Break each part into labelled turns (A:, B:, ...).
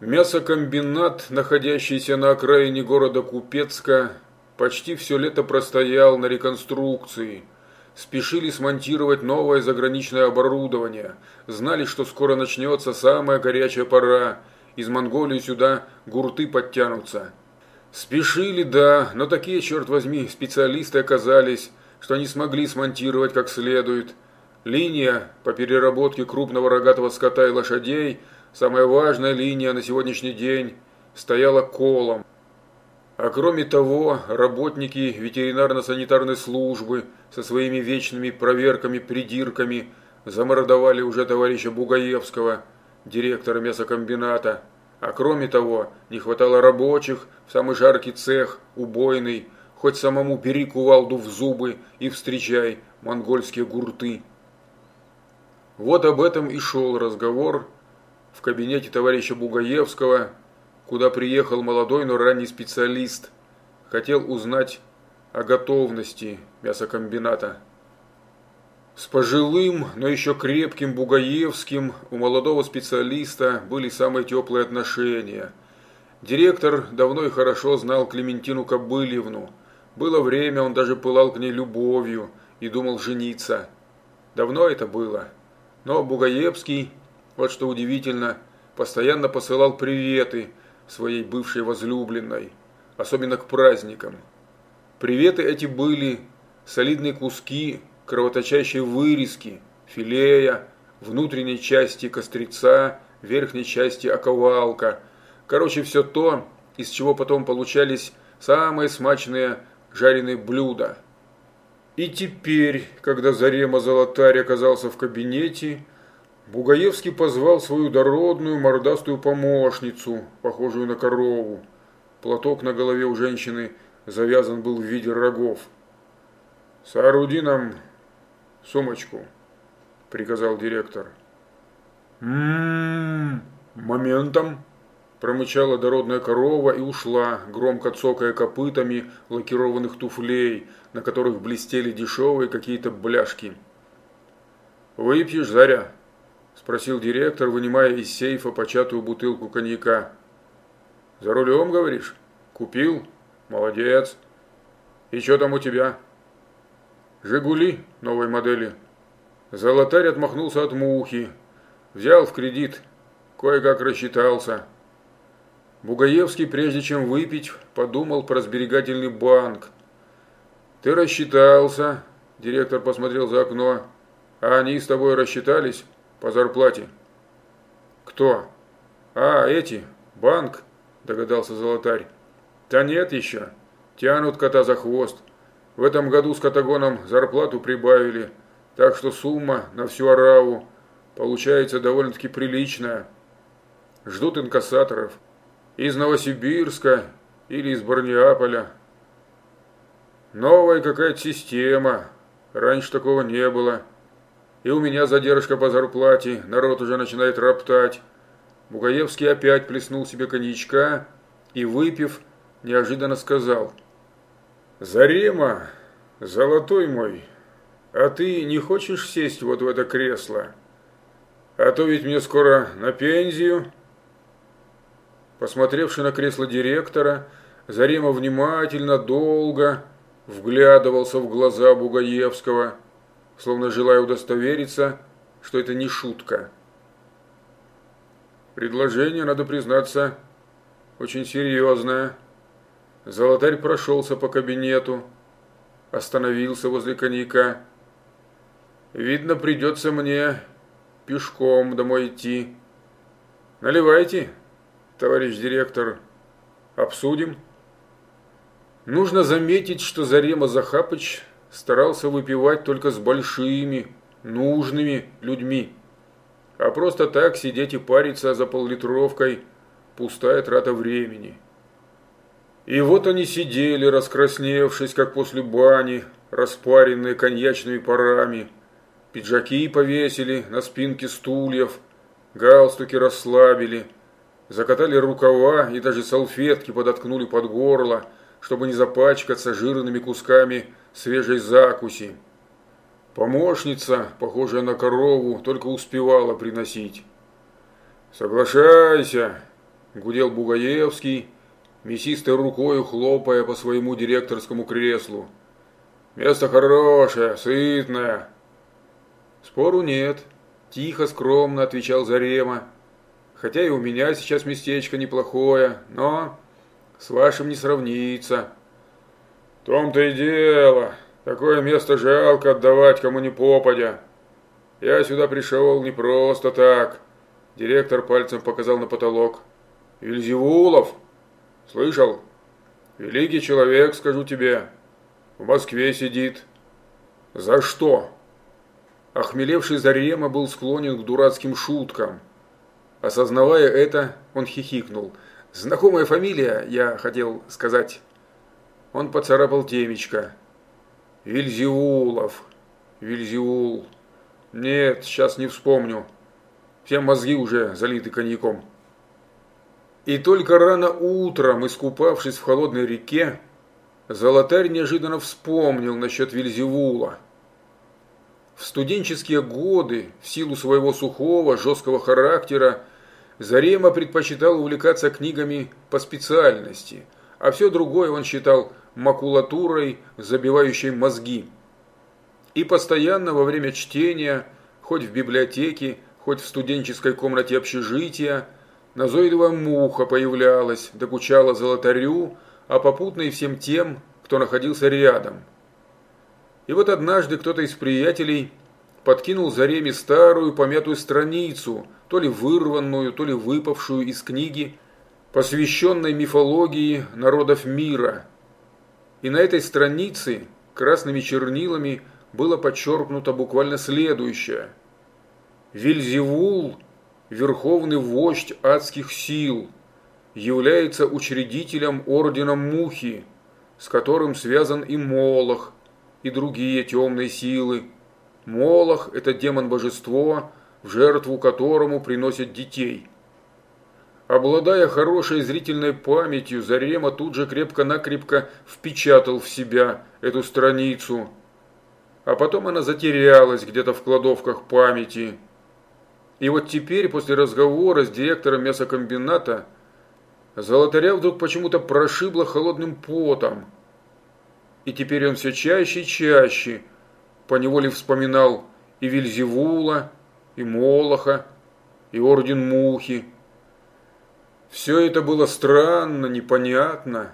A: Мясокомбинат, находящийся на окраине города Купецка, почти все лето простоял на реконструкции. Спешили смонтировать новое заграничное оборудование. Знали, что скоро начнется самая горячая пора. Из Монголии сюда гурты подтянутся. Спешили, да, но такие, черт возьми, специалисты оказались, что не смогли смонтировать как следует. Линия по переработке крупного рогатого скота и лошадей, самая важная линия на сегодняшний день, стояла колом. А кроме того, работники ветеринарно-санитарной службы со своими вечными проверками-придирками замордовали уже товарища Бугаевского, директора мясокомбината. А кроме того, не хватало рабочих в самый жаркий цех, убойный, хоть самому бери кувалду в зубы и встречай монгольские гурты. Вот об этом и шел разговор в кабинете товарища Бугаевского, куда приехал молодой, но ранний специалист. Хотел узнать о готовности мясокомбината. С пожилым, но еще крепким Бугаевским у молодого специалиста были самые теплые отношения. Директор давно и хорошо знал Клементину Кобыльевну. Было время, он даже пылал к ней любовью и думал жениться. Давно это было. Но Бугаевский, вот что удивительно, постоянно посылал приветы своей бывшей возлюбленной, особенно к праздникам. Приветы эти были солидные куски кровоточащие вырезки, филея, внутренней части кострица, верхней части оковалка. Короче, все то, из чего потом получались самые смачные жареные блюда. И теперь, когда Зарема Золотарь оказался в кабинете, Бугаевский позвал свою дородную мордастую помощницу, похожую на корову. Платок на голове у женщины завязан был в виде рогов. «Сооруди нам сумочку», – приказал директор. «М-м-м, моментом», – промычала дородная корова и ушла, громко цокая копытами лакированных туфлей, на которых блестели дешевые какие-то бляшки. «Выпьешь, Заря?» – спросил директор, вынимая из сейфа початую бутылку коньяка. «За рулем, говоришь? Купил? Молодец. И что там у тебя?» «Жигули» новой модели. Золотарь отмахнулся от мухи. Взял в кредит, кое-как рассчитался. Бугаевский, прежде чем выпить, подумал про сберегательный банк. «Ты рассчитался», – директор посмотрел за окно. «А они с тобой рассчитались по зарплате?» «Кто?» «А, эти, банк», – догадался Золотарь. «Да нет еще, тянут кота за хвост». В этом году с Катагоном зарплату прибавили, так что сумма на всю ораву получается довольно-таки приличная. Ждут инкассаторов из Новосибирска или из Барниаполя. Новая какая-то система, раньше такого не было. И у меня задержка по зарплате, народ уже начинает роптать. Бугаевский опять плеснул себе коньячка и, выпив, неожиданно сказал – Зарема, золотой мой, а ты не хочешь сесть вот в это кресло? А то ведь мне скоро на пенсию. Посмотревши на кресло директора, Зарема внимательно, долго вглядывался в глаза Бугаевского, словно желая удостовериться, что это не шутка. Предложение, надо признаться, очень серьезное. Золотарь прошелся по кабинету, остановился возле коньяка. Видно, придется мне пешком домой идти. Наливайте, товарищ директор, обсудим. Нужно заметить, что Зарема Захапыч старался выпивать только с большими, нужными людьми. А просто так сидеть и париться за поллитровкой – пустая трата времени. И вот они сидели, раскрасневшись, как после бани, распаренные коньячными парами. Пиджаки повесили на спинки стульев, галстуки расслабили, закатали рукава и даже салфетки подоткнули под горло, чтобы не запачкаться жирными кусками свежей закуси. Помощница, похожая на корову, только успевала приносить. «Соглашайся, гудел Бугаевский, мясистой рукой хлопая по своему директорскому креслу. «Место хорошее, сытное». «Спору нет», – тихо, скромно отвечал Зарема. «Хотя и у меня сейчас местечко неплохое, но с вашим не сравнится». «В том-то и дело. Такое место жалко отдавать кому ни попадя. Я сюда пришел не просто так». Директор пальцем показал на потолок. «Вильзевулов!» Слышал? Великий человек, скажу тебе, в Москве сидит. За что? Охмелевший Зарема был склонен к дурацким шуткам. Осознавая это, он хихикнул. Знакомая фамилия, я хотел сказать. Он поцарапал темечко. Вильзиулов. Вильзиул. Нет, сейчас не вспомню. Все мозги уже залиты коньяком. И только рано утром, искупавшись в холодной реке, Золотарь неожиданно вспомнил насчет Вильзевула. В студенческие годы, в силу своего сухого, жесткого характера, Зарема предпочитал увлекаться книгами по специальности, а все другое он считал макулатурой, забивающей мозги. И постоянно во время чтения, хоть в библиотеке, хоть в студенческой комнате общежития, Назойливая муха появлялась, докучала золотарю, а попутно и всем тем, кто находился рядом. И вот однажды кто-то из приятелей подкинул Зареме старую помятую страницу, то ли вырванную, то ли выпавшую из книги, посвященной мифологии народов мира. И на этой странице красными чернилами было подчеркнуто буквально следующее. Вильзевул верховный вождь адских сил, является учредителем ордена Мухи, с которым связан и Молох, и другие темные силы. Молох – это демон-божество, в жертву которому приносят детей. Обладая хорошей зрительной памятью, Зарема тут же крепко-накрепко впечатал в себя эту страницу. А потом она затерялась где-то в кладовках памяти – и вот теперь, после разговора с директором мясокомбината, Золотаря вдруг почему-то прошибло холодным потом. И теперь он все чаще и чаще поневоле вспоминал и Вильзевула, и Молоха, и Орден Мухи. Все это было странно, непонятно,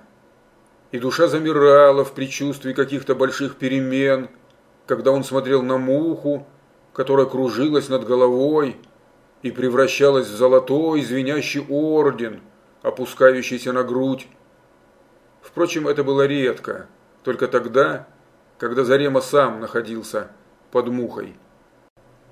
A: и душа замирала в предчувствии каких-то больших перемен, когда он смотрел на муху, которая кружилась над головой, и превращалась в золотой звенящий орден, опускающийся на грудь. Впрочем, это было редко, только тогда, когда Зарема сам находился под мухой.